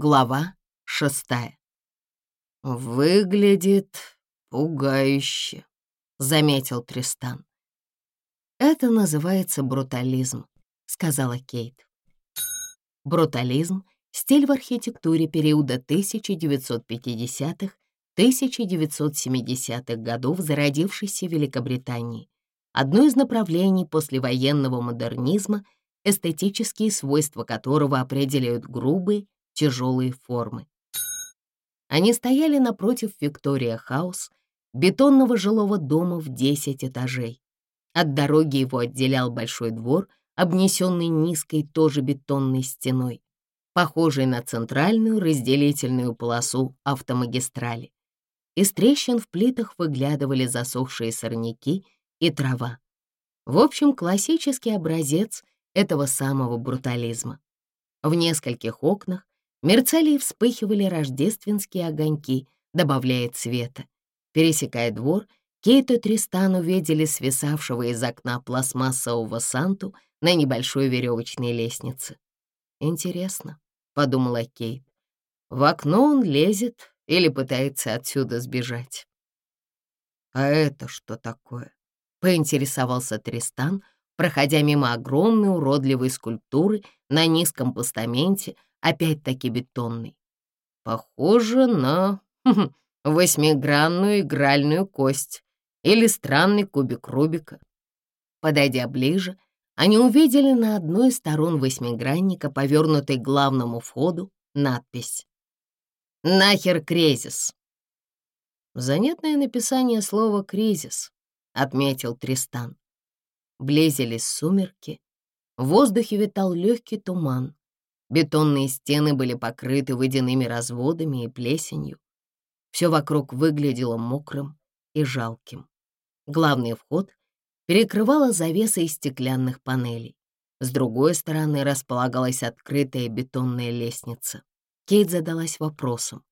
Глава шестая. «Выглядит пугающе», — заметил Тристан. «Это называется брутализм», — сказала Кейт. Брутализм — стиль в архитектуре периода 1950-1970-х годов, зародившийся в Великобритании. Одно из направлений послевоенного модернизма, эстетические свойства которого определяют грубые, тяжелые формы. Они стояли напротив Виктория Хаус, бетонного жилого дома в 10 этажей. От дороги его отделял большой двор, обнесенный низкой тоже бетонной стеной, похожей на центральную разделительную полосу автомагистрали. Из трещин в плитах выглядывали засохшие сорняки и трава. В общем, классический образец этого самого брутализма. В нескольких окнах Мерцали и вспыхивали рождественские огоньки, добавляя цвета. Пересекая двор, Кейт и Тристан увидели свисавшего из окна пластмассового Санту на небольшой веревочной лестнице. «Интересно», — подумала Кейт, — «в окно он лезет или пытается отсюда сбежать». «А это что такое?» — поинтересовался Тристан, проходя мимо огромной уродливой скульптуры на низком постаменте — опять-таки бетонный. Похоже на восьмигранную игральную кость или странный кубик Рубика. Подойдя ближе, они увидели на одной из сторон восьмигранника, повернутой к главному входу, надпись «Нахер кризис!». «Занятное написание слова «кризис», — отметил Тристан. Близились сумерки, в воздухе витал легкий туман, Бетонные стены были покрыты водяными разводами и плесенью. Все вокруг выглядело мокрым и жалким. Главный вход перекрывала завеса из стеклянных панелей. С другой стороны располагалась открытая бетонная лестница. Кейт задалась вопросом,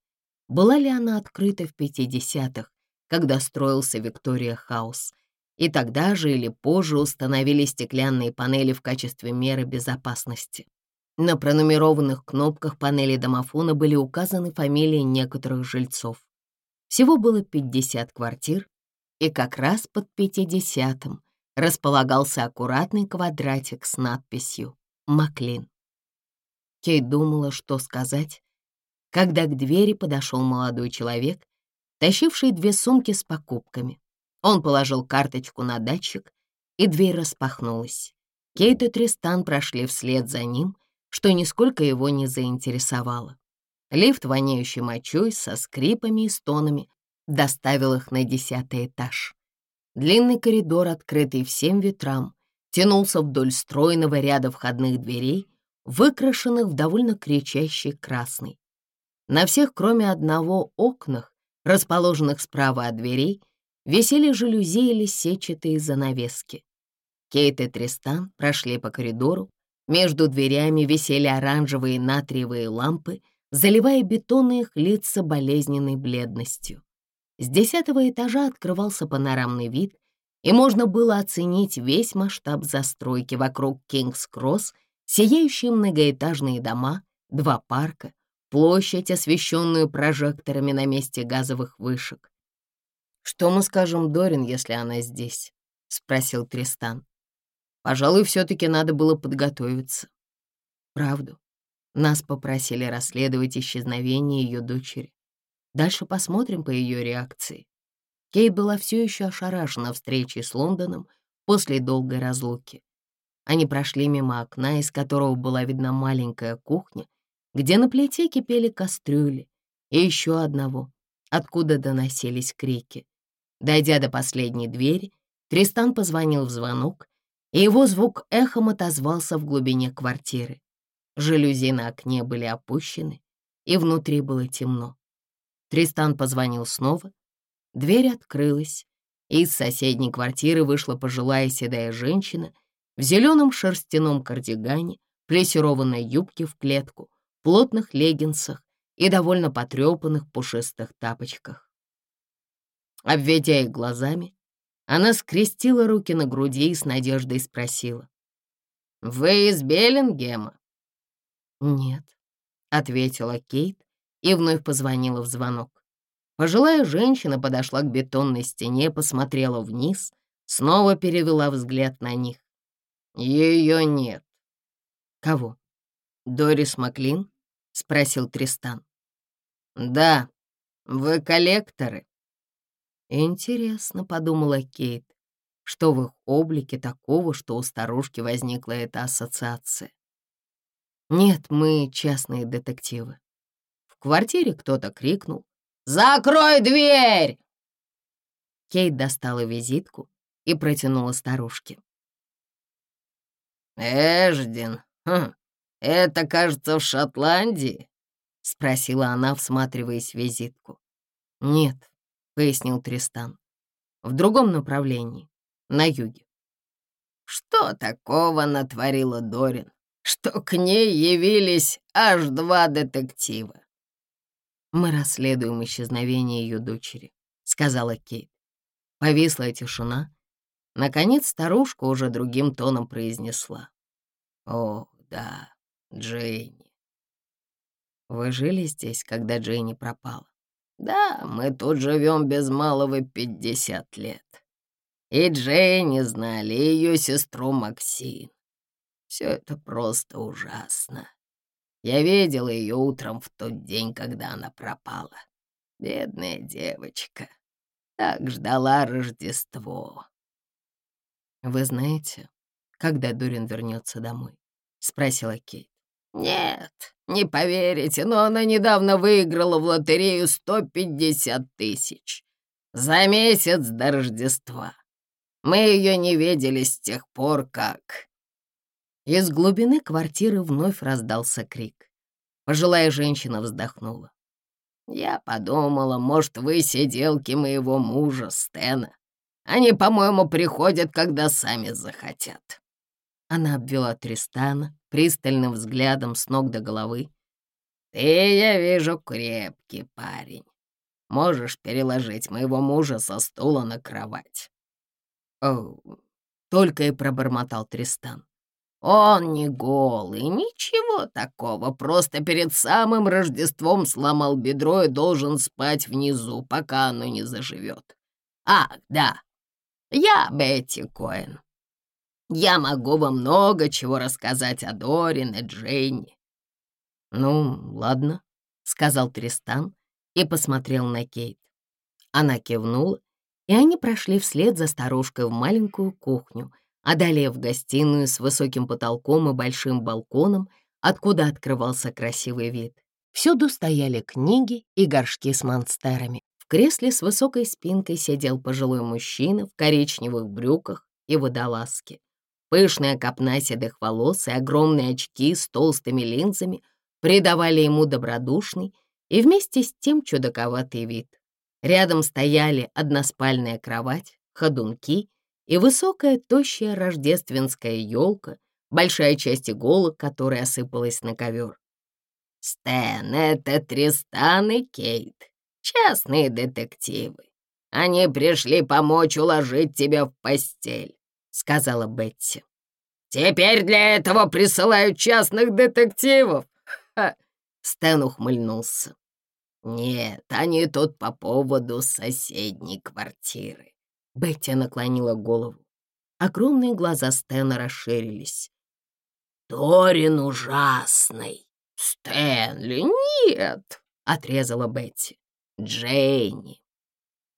была ли она открыта в 50-х, когда строился Виктория Хаус, и тогда же или позже установили стеклянные панели в качестве меры безопасности. На пронумерованных кнопках панели домофона были указаны фамилии некоторых жильцов. Всего было 50 квартир, и как раз под 50-м располагался аккуратный квадратик с надписью «Маклин». Кейт думала, что сказать, когда к двери подошел молодой человек, тащивший две сумки с покупками. Он положил карточку на датчик, и дверь распахнулась. Кейт и Тристан прошли вслед за ним, что нисколько его не заинтересовало. Лифт, воняющий мочой, со скрипами и стонами, доставил их на десятый этаж. Длинный коридор, открытый всем ветрам, тянулся вдоль стройного ряда входных дверей, выкрашенных в довольно кричащий красный. На всех, кроме одного, окнах, расположенных справа от дверей, висели жалюзи или сетчатые занавески. Кейт и Тристан прошли по коридору, между дверями висели оранжевые натриевые лампы, заливая бетонные их лица болезненной бледностью. С десятого этажа открывался панорамный вид, и можно было оценить весь масштаб застройки вокруг Кингс-Кросс, сияющие многоэтажные дома, два парка, площадь, освещенную прожекторами на месте газовых вышек. «Что мы скажем Дорин, если она здесь?» — спросил Тристан. Пожалуй, все-таки надо было подготовиться. Правду. Нас попросили расследовать исчезновение ее дочери. Дальше посмотрим по ее реакции. Кейт была все еще ошарашена встречей с Лондоном после долгой разлуки. Они прошли мимо окна, из которого была видна маленькая кухня, где на плите кипели кастрюли, и еще одного, откуда доносились крики. Дойдя до последней двери, Тристан позвонил в звонок — и его звук эхом отозвался в глубине квартиры. Жалюзи на окне были опущены, и внутри было темно. Тристан позвонил снова, дверь открылась, и из соседней квартиры вышла пожилая седая женщина в зеленом шерстяном кардигане, плесированной юбке в клетку, плотных леггинсах и довольно потрепанных пушистых тапочках. Обведя их глазами, она скрестила руки на груди и с надеждой спросила. «Вы из Беллингема?» «Нет», — ответила Кейт и вновь позвонила в звонок. Пожилая женщина подошла к бетонной стене, посмотрела вниз, снова перевела взгляд на них. «Ее нет». «Кого?» «Дорис Маклин?» — спросил Тристан. «Да, вы коллекторы», «Интересно», — подумала Кейт, что в их облике такого, что у старушки возникла эта ассоциация. «Нет, мы частные детективы». В квартире кто-то крикнул «Закрой дверь!» Кейт достала визитку и протянула старушке. «Эждин, хм, это, кажется, в Шотландии?» — спросила она, всматриваясь в визитку. «Нет, — пояснил Тристан. «В другом направлении, на юге». «Что такого натворила Дорин, что к ней явились аж два детектива?» «Мы расследуем исчезновение ее дочери», — сказала Кейт. Повисла тишина. Наконец старушка уже другим тоном произнесла. «О, да, Джейни». «Вы жили здесь, когда Джейни пропала?» Да, мы тут живем без малого 50 лет. И Джейни знали, и ее сестру Максин. Все это просто ужасно. Я видела ее утром в тот день, когда она пропала. Бедная девочка. Так ждала Рождество. «Вы знаете, когда Дурин вернется домой?» — спросила Кейт. «Нет, не поверите, но она недавно выиграла в лотерею 150 тысяч. За месяц до Рождества. Мы ее не видели с тех пор, как...» Из глубины квартиры вновь раздался крик. Пожилая женщина вздохнула. «Я подумала, может, вы сиделки моего мужа, Стена. Они, по-моему, приходят, когда сами захотят». Она обвела Тристана пристальным взглядом с ног до головы. «Ты, я вижу, крепкий парень. Можешь переложить моего мужа со стула на кровать». «О, только и пробормотал Тристан. «Он не голый, ничего такого, просто перед самым Рождеством сломал бедро и должен спать внизу, пока оно не заживет. Ах, да, я Бетти Коэн, я могу вам много чего рассказать о Дорин и Дженни». «Ну, ладно», — сказал Тристан и посмотрел на Кейт. Она кивнула, и они прошли вслед за старушкой в маленькую кухню, а далее в гостиную с высоким потолком и большим балконом, откуда открывался красивый вид. Всюду стояли книги и горшки с монстерами. В кресле с высокой спинкой сидел пожилой мужчина в коричневых брюках и водолазке. Пышная копна седых волос и огромные очки с толстыми линзами придавали ему добродушный и вместе с тем чудаковатый вид. Рядом стояли односпальная кровать, ходунки и высокая тощая рождественская елка, большая часть иголок, которая осыпалась на ковер. «Стэн, это Тристан и Кейт, частные детективы. Они пришли помочь уложить тебя в постель сказала Бетти. «Теперь для этого присылают частных детективов!» Стэн ухмыльнулся. «Нет, они тут по поводу соседней квартиры». Бетти наклонила голову. Огромные глаза Стэна расширились. «Торин ужасный!» «Стэнли, нет!» — отрезала Бетти. «Джейни!»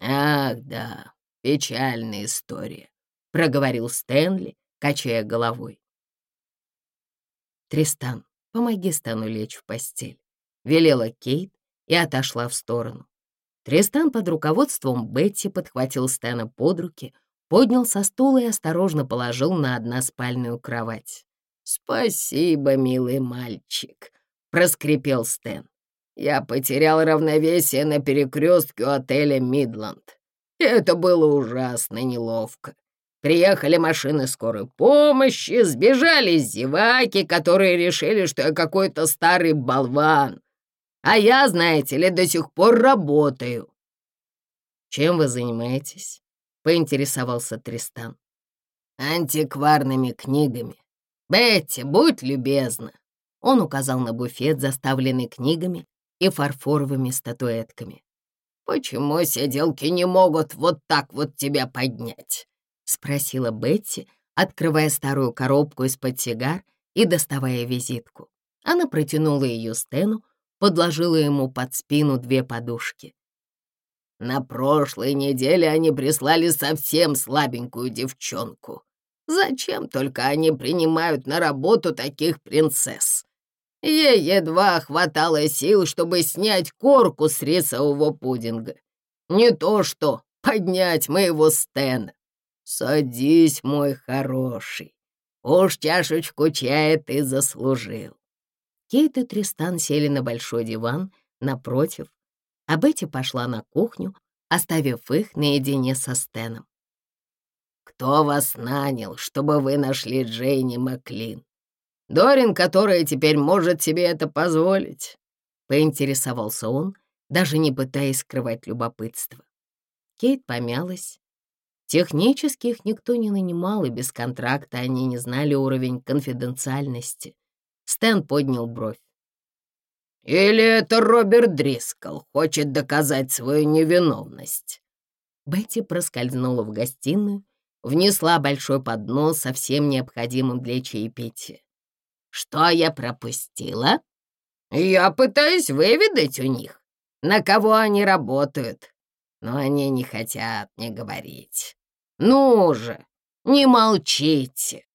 «Ах да, печальная история. — проговорил Стэнли, качая головой. «Тристан, помоги Стану лечь в постель», — велела Кейт и отошла в сторону. Тристан под руководством Бетти подхватил Стэна под руки, поднял со стула и осторожно положил на односпальную кровать. «Спасибо, милый мальчик», — проскрипел Стэн. «Я потерял равновесие на перекрестке отеля Мидланд. Это было ужасно неловко. Приехали машины скорой помощи, сбежали зеваки, которые решили, что я какой-то старый болван. А я, знаете ли, до сих пор работаю. «Чем вы занимаетесь?» — поинтересовался Тристан. «Антикварными книгами. Бетти, будь любезна!» Он указал на буфет, заставленный книгами и фарфоровыми статуэтками. «Почему сиделки не могут вот так вот тебя поднять?» спросила Бетти, открывая старую коробку из-под сигар и доставая визитку. Она протянула ее Стэну, подложила ему под спину две подушки. «На прошлой неделе они прислали совсем слабенькую девчонку. Зачем только они принимают на работу таких принцесс? Ей едва хватало сил, чтобы снять корку с рисового пудинга. Не то что поднять моего Стэна. «Садись, мой хороший. Уж чашечку чая ты заслужил». Кейт и Тристан сели на большой диван напротив, а Бетти пошла на кухню, оставив их наедине со Стэном. «Кто вас нанял, чтобы вы нашли Джейни Маклин? Дорин, которая теперь может себе это позволить?» — поинтересовался он, даже не пытаясь скрывать любопытство. Кейт помялась, Технически их никто не нанимал, и без контракта они не знали уровень конфиденциальности. Стэн поднял бровь. «Или это Роберт Дрискл хочет доказать свою невиновность?» Бетти проскользнула в гостиную, внесла большой поднос со всем необходимым для чаепития. «Что я пропустила?» «Я пытаюсь выведать у них, на кого они работают, но они не хотят мне говорить. «Ну же, не молчите!»